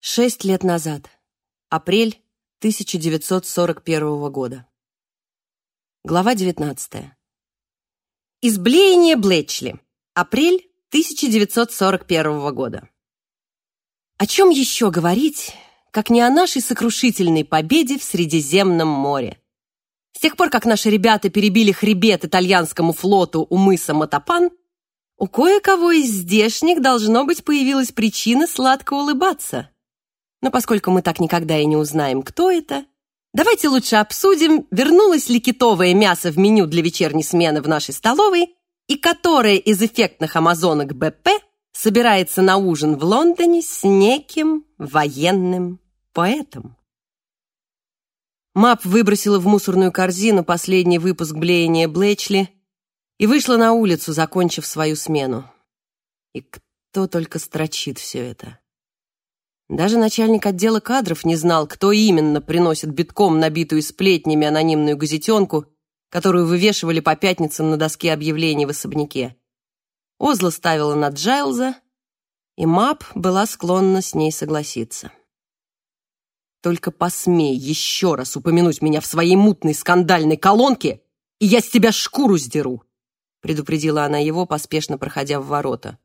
Шесть лет назад. Апрель 1941 года. Глава 19. Изблеяние Блэчли. Апрель 1941 года. О чем еще говорить, как не о нашей сокрушительной победе в Средиземном море? С тех пор, как наши ребята перебили хребет итальянскому флоту у мыса Матапан, у кое-кого из здешних, должно быть, появилась причина сладко улыбаться. Но поскольку мы так никогда и не узнаем, кто это, давайте лучше обсудим, вернулось ли китовое мясо в меню для вечерней смены в нашей столовой и которая из эффектных амазонок БП собирается на ужин в Лондоне с неким военным поэтом. Мап выбросила в мусорную корзину последний выпуск блеяния Блэчли и вышла на улицу, закончив свою смену. И кто только строчит все это. Даже начальник отдела кадров не знал, кто именно приносит битком набитую сплетнями анонимную газетенку, которую вывешивали по пятницам на доске объявлений в особняке. Озла ставила на Джайлза, и Мап была склонна с ней согласиться. «Только посмей еще раз упомянуть меня в своей мутной скандальной колонке, и я с тебя шкуру сдеру!» предупредила она его, поспешно проходя в ворота.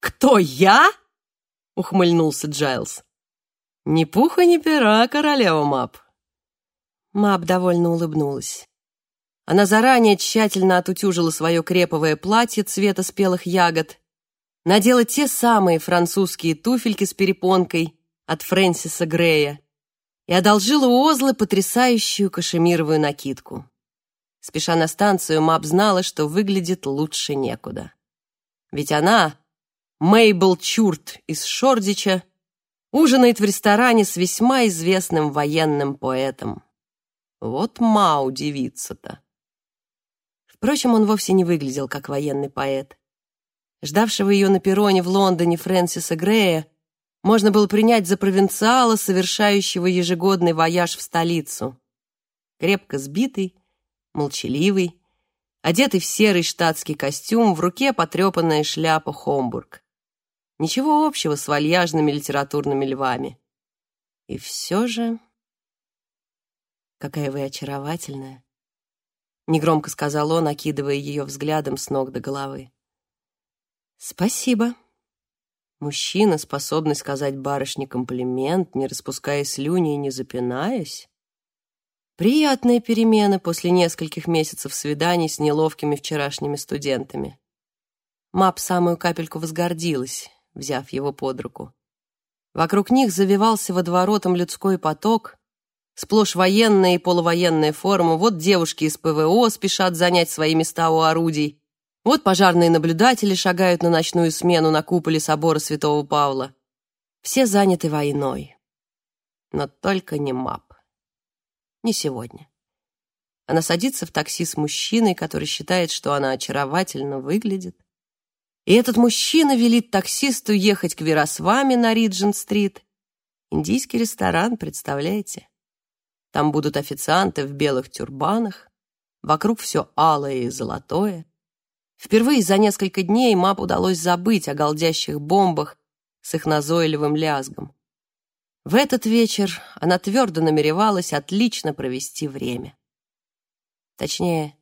«Кто, я?» — ухмыльнулся Джайлз. «Ни пуха, ни пера, королева Мап». Мап довольно улыбнулась. Она заранее тщательно отутюжила свое креповое платье цвета спелых ягод, надела те самые французские туфельки с перепонкой от Фрэнсиса Грея и одолжила у Озлы потрясающую кашемировую накидку. Спеша на станцию, Мап знала, что выглядит лучше некуда. Ведь она, Мейбл Чурт из Шордича, ужинает в ресторане с весьма известным военным поэтом. Вот Мау девица-то. Впрочем, он вовсе не выглядел как военный поэт. Ждавшего ее на перроне в Лондоне Фрэнсиса Грея можно было принять за провинциала, совершающего ежегодный вояж в столицу. Крепко сбитый, молчаливый, одетый в серый штатский костюм, в руке потрепанная шляпа Хомбург. Ничего общего с вальяжными литературными львами. И все же... «Какая вы очаровательная!» Негромко сказал он, окидывая ее взглядом с ног до головы. «Спасибо». Мужчина, способный сказать барышне комплимент, не распуская слюни и не запинаясь. Приятная перемена после нескольких месяцев свиданий с неловкими вчерашними студентами. Мап самую капельку возгордилась, взяв его под руку. Вокруг них завивался водоворотом людской поток, сплошь военная и полувоенная форма. Вот девушки из ПВО спешат занять свои места у орудий. Вот пожарные наблюдатели шагают на ночную смену на куполе собора Святого Павла. Все заняты войной. Но только не МАП. Не сегодня. Она садится в такси с мужчиной, который считает, что она очаровательно выглядит. И этот мужчина велит таксисту ехать к Веросвами на Риджин-стрит. Индийский ресторан, представляете? Там будут официанты в белых тюрбанах, вокруг все алое и золотое. Впервые за несколько дней Мап удалось забыть о голдящих бомбах с их назойливым лязгом. В этот вечер она твердо намеревалась отлично провести время. Точнее,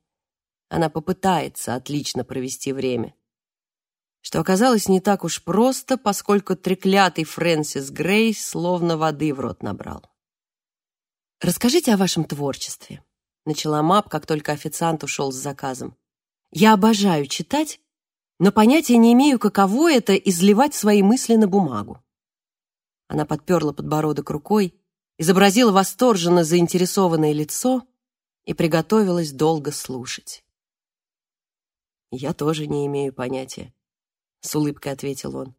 она попытается отлично провести время что оказалось не так уж просто, поскольку треклятый Фрэнсис Грей словно воды в рот набрал. «Расскажите о вашем творчестве», — начала Мап, как только официант ушел с заказом. «Я обожаю читать, но понятия не имею, каково это изливать свои мысли на бумагу». Она подперла подбородок рукой, изобразила восторженно заинтересованное лицо и приготовилась долго слушать. «Я тоже не имею понятия», с улыбкой ответил он.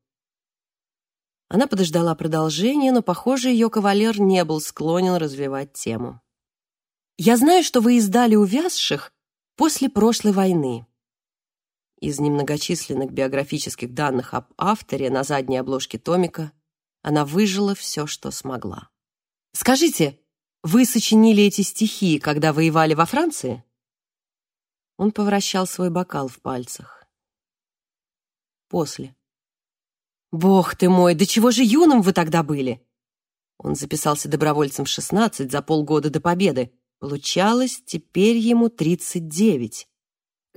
Она подождала продолжения, но, похоже, ее кавалер не был склонен развивать тему. «Я знаю, что вы издали «Увязших» после прошлой войны». Из немногочисленных биографических данных об авторе на задней обложке томика она выжила все, что смогла. «Скажите, вы сочинили эти стихи, когда воевали во Франции?» Он повращал свой бокал в пальцах после. Бог ты мой, да чего же юным вы тогда были? Он записался добровольцем в 16 за полгода до победы. Получалось, теперь ему 39.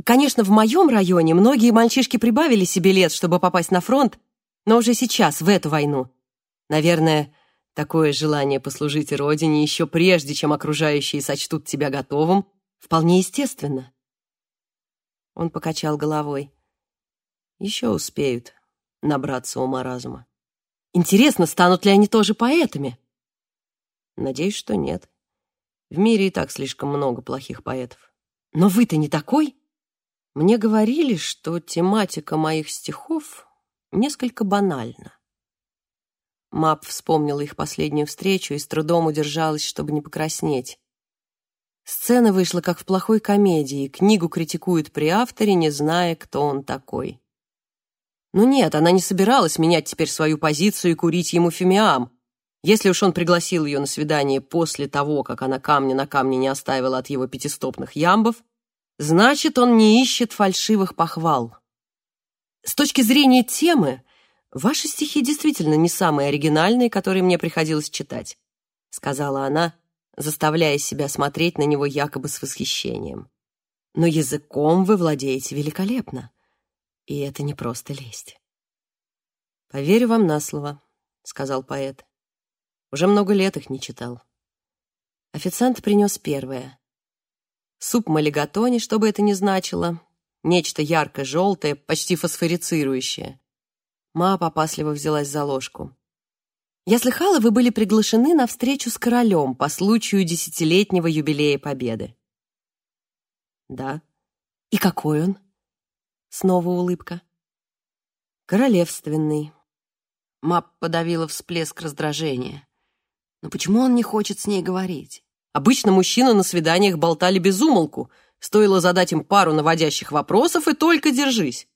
Конечно, в моем районе многие мальчишки прибавили себе лет, чтобы попасть на фронт, но уже сейчас, в эту войну. Наверное, такое желание послужить Родине еще прежде, чем окружающие сочтут тебя готовым, вполне естественно. Он покачал головой. Еще успеют набраться ума разума. Интересно, станут ли они тоже поэтами? Надеюсь, что нет. В мире и так слишком много плохих поэтов. Но вы-то не такой? Мне говорили, что тематика моих стихов несколько банальна. Мап вспомнила их последнюю встречу и с трудом удержалась, чтобы не покраснеть. Сцена вышла как в плохой комедии, книгу критикуют при авторе, не зная, кто он такой. Ну нет, она не собиралась менять теперь свою позицию и курить ему фимиам. Если уж он пригласил ее на свидание после того, как она камня на камне не оставила от его пятистопных ямбов, значит, он не ищет фальшивых похвал. С точки зрения темы, ваши стихи действительно не самые оригинальные, которые мне приходилось читать, сказала она, заставляя себя смотреть на него якобы с восхищением. Но языком вы владеете великолепно, и это не просто лесть. «Поверю вам на слово», — сказал поэт. Уже много лет их не читал. Официант принес первое. Суп малигатони, что бы это ни значило, нечто ярко-желтое, почти фосфорицирующее. Ма опасливо взялась за ложку. «Я слыхала, вы были приглашены на встречу с королем по случаю десятилетнего юбилея Победы». «Да». «И какой он?» Снова улыбка. «Королевственный». Мап подавила всплеск раздражения. Но почему он не хочет с ней говорить? Обычно мужчины на свиданиях болтали без умолку. Стоило задать им пару наводящих вопросов, и только держись.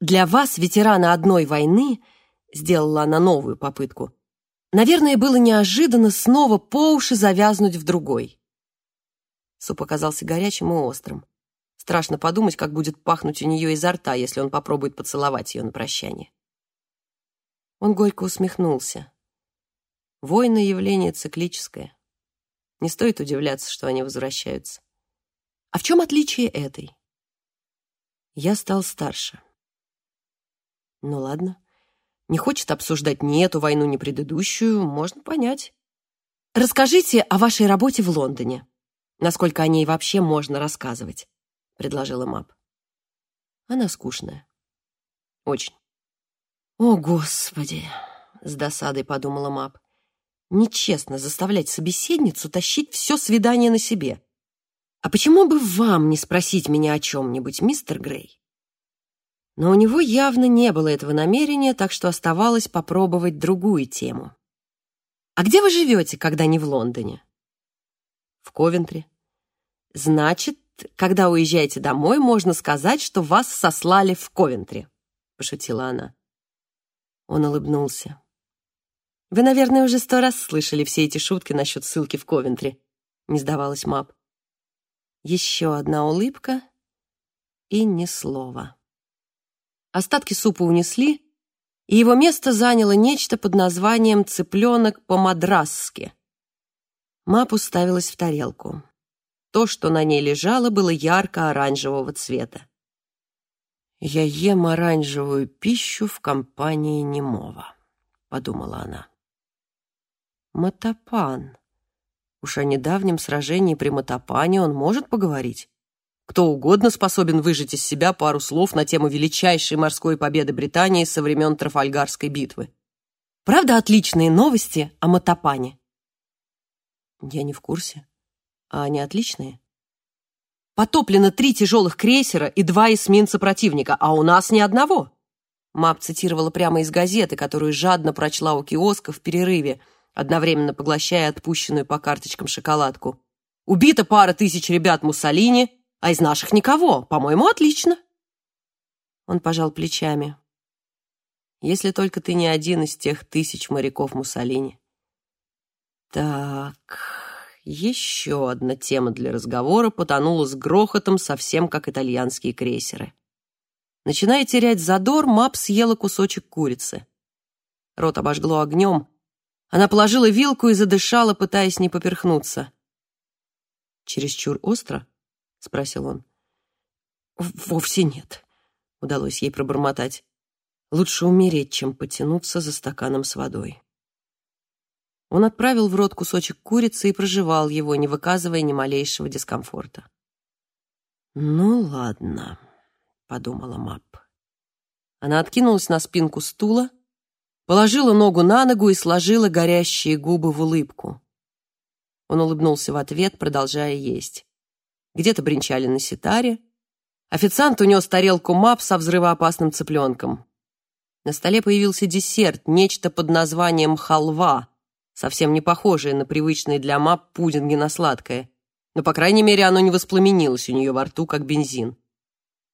Для вас, ветерана одной войны, сделала она новую попытку, наверное, было неожиданно снова по уши завязнуть в другой. Суп оказался горячим и острым. Страшно подумать, как будет пахнуть у нее изо рта, если он попробует поцеловать ее на прощание. Он горько усмехнулся. Войны — явление циклическое. Не стоит удивляться, что они возвращаются. А в чем отличие этой? Я стал старше. Ну ладно. Не хочет обсуждать ни эту войну, ни предыдущую, можно понять. Расскажите о вашей работе в Лондоне. Насколько о ней вообще можно рассказывать, предложила Мап. Она скучная. Очень. О, Господи, с досадой подумала Мап. Нечестно заставлять собеседницу тащить все свидание на себе. А почему бы вам не спросить меня о чем-нибудь, мистер Грей? Но у него явно не было этого намерения, так что оставалось попробовать другую тему. «А где вы живете, когда не в Лондоне?» «В Ковентри». «Значит, когда уезжаете домой, можно сказать, что вас сослали в Ковентри», — пошутила она. Он улыбнулся. Вы, наверное, уже сто раз слышали все эти шутки насчет ссылки в Ковентри. Не сдавалась Мап. Еще одна улыбка и ни слова. Остатки супа унесли, и его место заняло нечто под названием «цыпленок по-мадрасски». Мап уставилась в тарелку. То, что на ней лежало, было ярко-оранжевого цвета. «Я ем оранжевую пищу в компании немого», — подумала она. Матапан. Уж о недавнем сражении при Матапане он может поговорить. Кто угодно способен выжать из себя пару слов на тему величайшей морской победы Британии со времен Трафальгарской битвы. Правда, отличные новости о Матапане? Я не в курсе. А они отличные? Потоплено три тяжелых крейсера и два эсминца противника, а у нас ни одного. Мап цитировала прямо из газеты, которую жадно прочла у киоска в перерыве – одновременно поглощая отпущенную по карточкам шоколадку. «Убита пара тысяч ребят Муссолини, а из наших никого. По-моему, отлично». Он пожал плечами. «Если только ты не один из тех тысяч моряков Муссолини». «Так, еще одна тема для разговора потонула с грохотом, совсем как итальянские крейсеры. Начиная терять задор, Мап съела кусочек курицы. Рот обожгло огнем. Она положила вилку и задышала, пытаясь не поперхнуться. «Чересчур остро?» — спросил он. «Вовсе нет», — удалось ей пробормотать. «Лучше умереть, чем потянуться за стаканом с водой». Он отправил в рот кусочек курицы и прожевал его, не выказывая ни малейшего дискомфорта. «Ну ладно», — подумала Мап. Она откинулась на спинку стула, положила ногу на ногу и сложила горящие губы в улыбку. Он улыбнулся в ответ, продолжая есть. Где-то бренчали на ситаре. Официант унес тарелку Мап со взрывоопасным цыпленком. На столе появился десерт, нечто под названием халва, совсем не похожее на привычные для Мап пудинги на сладкое. Но, по крайней мере, оно не воспламенилось у нее во рту, как бензин.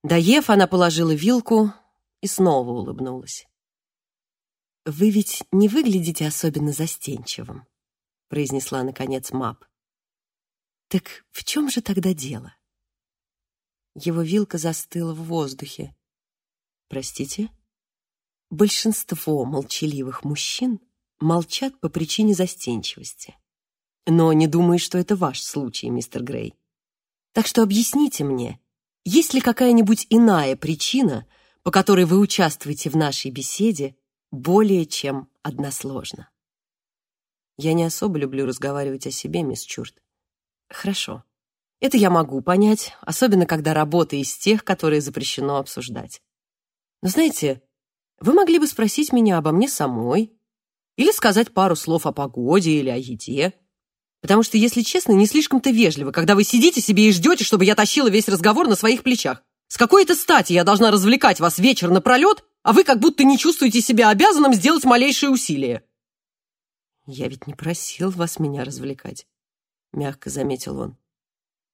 Доев, она положила вилку и снова улыбнулась. «Вы ведь не выглядите особенно застенчивым», — произнесла, наконец, Мап. «Так в чем же тогда дело?» Его вилка застыла в воздухе. «Простите?» Большинство молчаливых мужчин молчат по причине застенчивости. Но не думаю, что это ваш случай, мистер Грей. Так что объясните мне, есть ли какая-нибудь иная причина, по которой вы участвуете в нашей беседе более чем односложно? Я не особо люблю разговаривать о себе, мисс Чурт. Хорошо. Это я могу понять, особенно когда работа из тех, которые запрещено обсуждать. Но знаете, вы могли бы спросить меня обо мне самой, или сказать пару слов о погоде или о еде. Потому что, если честно, не слишком-то вежливо, когда вы сидите себе и ждете, чтобы я тащила весь разговор на своих плечах. С какой-то стати я должна развлекать вас вечер напролет, а вы как будто не чувствуете себя обязанным сделать малейшие усилия. «Я ведь не просил вас меня развлекать», — мягко заметил он.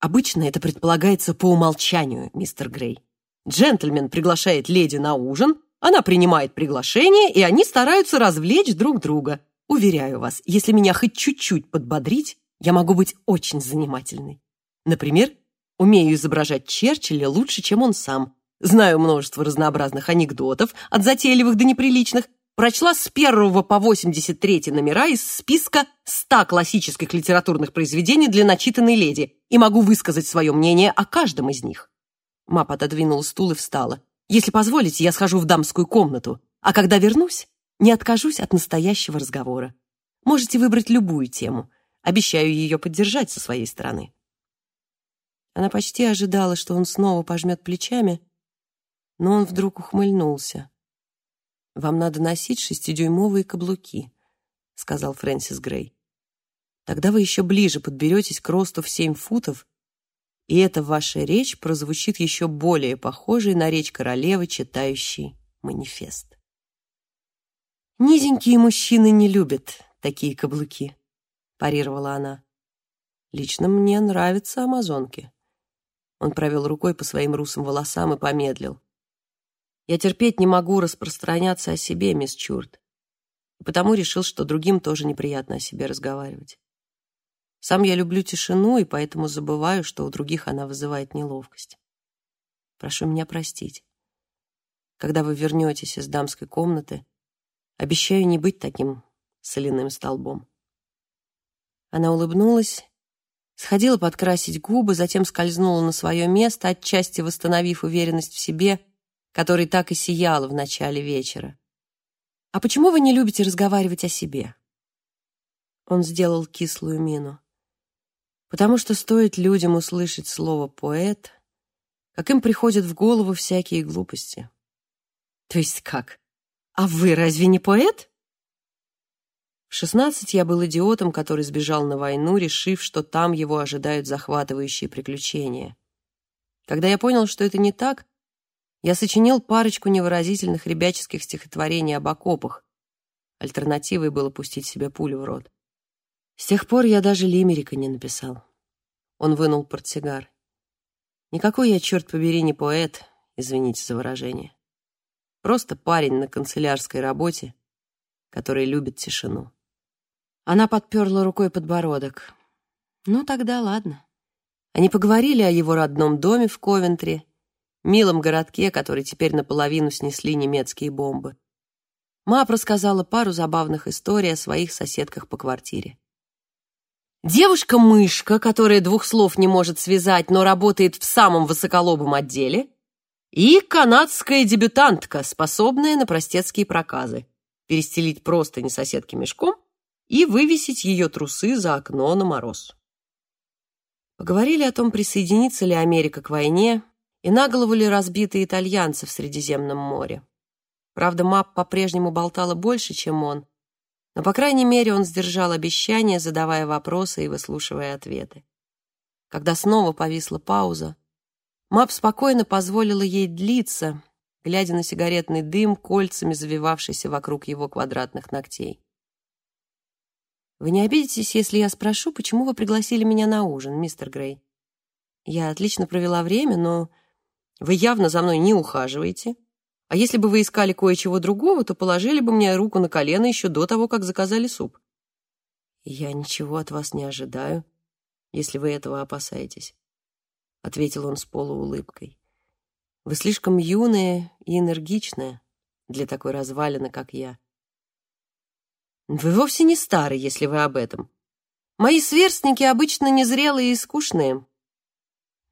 «Обычно это предполагается по умолчанию, мистер Грей. Джентльмен приглашает леди на ужин, она принимает приглашение, и они стараются развлечь друг друга. Уверяю вас, если меня хоть чуть-чуть подбодрить, я могу быть очень занимательной. Например, умею изображать Черчилля лучше, чем он сам. Знаю множество разнообразных анекдотов, от затейливых до неприличных. Прочла с первого по 83 номера из списка 100 классических литературных произведений для начитанной леди и могу высказать свое мнение о каждом из них. Мап отодвинула стул и встала. Если позволите, я схожу в дамскую комнату, а когда вернусь, не откажусь от настоящего разговора. Можете выбрать любую тему. Обещаю ее поддержать со своей стороны». Она почти ожидала, что он снова пожмет плечами, но он вдруг ухмыльнулся. «Вам надо носить шестидюймовые каблуки», — сказал Фрэнсис Грей. «Тогда вы еще ближе подберетесь к росту в семь футов и эта ваша речь прозвучит еще более похожей на речь королевы, читающей манифест. «Низенькие мужчины не любят такие каблуки», — парировала она. «Лично мне нравятся амазонки». Он провел рукой по своим русым волосам и помедлил. «Я терпеть не могу распространяться о себе, мисс Чурт, и потому решил, что другим тоже неприятно о себе разговаривать. Сам я люблю тишину, и поэтому забываю, что у других она вызывает неловкость. Прошу меня простить. Когда вы вернетесь из дамской комнаты, обещаю не быть таким соляным столбом. Она улыбнулась, сходила подкрасить губы, затем скользнула на свое место, отчасти восстановив уверенность в себе, которой так и сияла в начале вечера. «А почему вы не любите разговаривать о себе?» Он сделал кислую мину потому что стоит людям услышать слово «поэт», как им приходят в голову всякие глупости. То есть как? А вы разве не поэт? В шестнадцать я был идиотом, который сбежал на войну, решив, что там его ожидают захватывающие приключения. Когда я понял, что это не так, я сочинил парочку невыразительных ребяческих стихотворений об окопах. Альтернативой было пустить себе пулю в рот. С тех пор я даже лимерика не написал. Он вынул портсигар. Никакой я, черт побери, не поэт, извините за выражение. Просто парень на канцелярской работе, который любит тишину. Она подперла рукой подбородок. Ну, тогда ладно. Они поговорили о его родном доме в Ковентри, милом городке, который теперь наполовину снесли немецкие бомбы. Мап рассказала пару забавных историй о своих соседках по квартире. Девушка-мышка, которая двух слов не может связать, но работает в самом высоколобом отделе, и канадская дебютантка, способная на простецкие проказы, перестелить просто не соседки мешком и вывесить ее трусы за окно на мороз. Поговорили о том, присоединится ли Америка к войне и на голову ли разбиты итальянцы в Средиземном море. Правда, Мап по-прежнему болтала больше, чем он, но, по крайней мере, он сдержал обещания, задавая вопросы и выслушивая ответы. Когда снова повисла пауза, Мап спокойно позволила ей длиться, глядя на сигаретный дым, кольцами завивавшийся вокруг его квадратных ногтей. «Вы не обидитесь, если я спрошу, почему вы пригласили меня на ужин, мистер Грей? Я отлично провела время, но вы явно за мной не ухаживаете, а если бы вы искали кое-чего другого, то положили бы мне руку на колено еще до того, как заказали суп. Я ничего от вас не ожидаю, если вы этого опасаетесь, ответил он с полуулыбкой. Вы слишком юная и энергичная для такой развалины, как я. Вы вовсе не старый, если вы об этом. Мои сверстники обычно незрелые и скучные.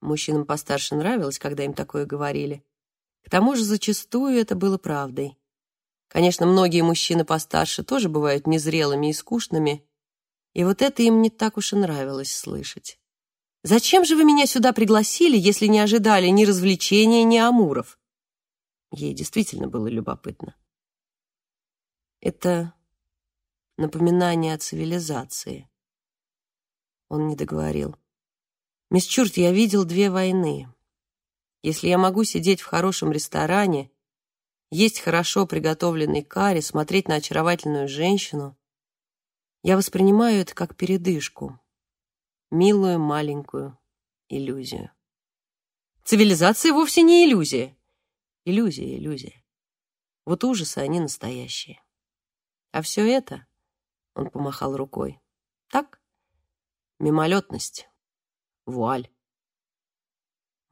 Мужчинам постарше нравилось, когда им такое говорили. К тому же зачастую это было правдой. Конечно, многие мужчины постарше тоже бывают незрелыми и скучными, и вот это им не так уж и нравилось слышать. «Зачем же вы меня сюда пригласили, если не ожидали ни развлечения, ни амуров?» Ей действительно было любопытно. Это напоминание о цивилизации. Он не договорил. «Мисс Чурт, я видел две войны. Если я могу сидеть в хорошем ресторане, есть хорошо приготовленный карри, смотреть на очаровательную женщину, я воспринимаю это как передышку, милую маленькую иллюзию. Цивилизация вовсе не иллюзия. Иллюзия, иллюзия. Вот ужасы, они настоящие. А все это, он помахал рукой, так, мимолетность, вуаль.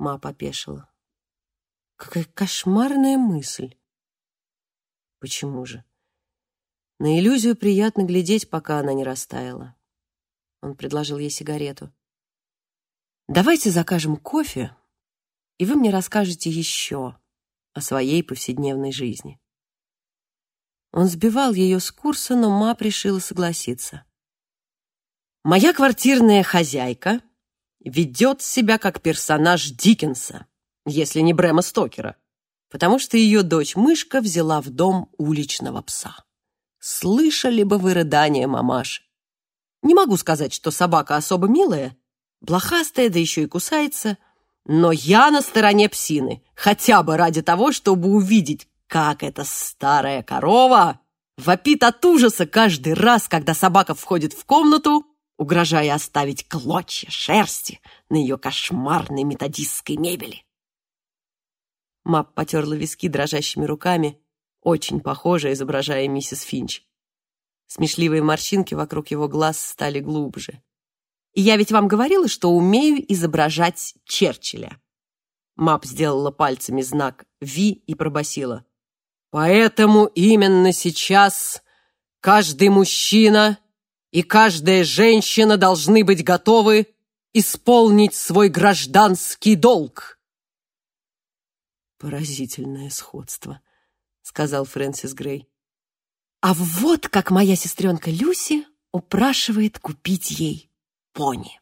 Ма попешила. Какая кошмарная мысль. Почему же? На иллюзию приятно глядеть, пока она не растаяла. Он предложил ей сигарету. «Давайте закажем кофе, и вы мне расскажете еще о своей повседневной жизни». Он сбивал ее с курса, но Мап решила согласиться. «Моя квартирная хозяйка ведет себя как персонаж Диккенса, если не Брэма Стокера, потому что ее дочь-мышка взяла в дом уличного пса. Слышали бы вы рыдания мамаши. Не могу сказать, что собака особо милая, блохастая, да еще и кусается, но я на стороне псины, хотя бы ради того, чтобы увидеть, как эта старая корова вопит от ужаса каждый раз, когда собака входит в комнату угрожая оставить клочья шерсти на ее кошмарной методистской мебели. Мап потерла виски дрожащими руками, очень похоже, изображая миссис Финч. Смешливые морщинки вокруг его глаз стали глубже. «И я ведь вам говорила, что умею изображать Черчилля». Мап сделала пальцами знак «Ви» и пробасила. «Поэтому именно сейчас каждый мужчина и каждая женщина должны быть готовы исполнить свой гражданский долг. Поразительное сходство, сказал Фрэнсис Грей. А вот как моя сестренка Люси упрашивает купить ей пони.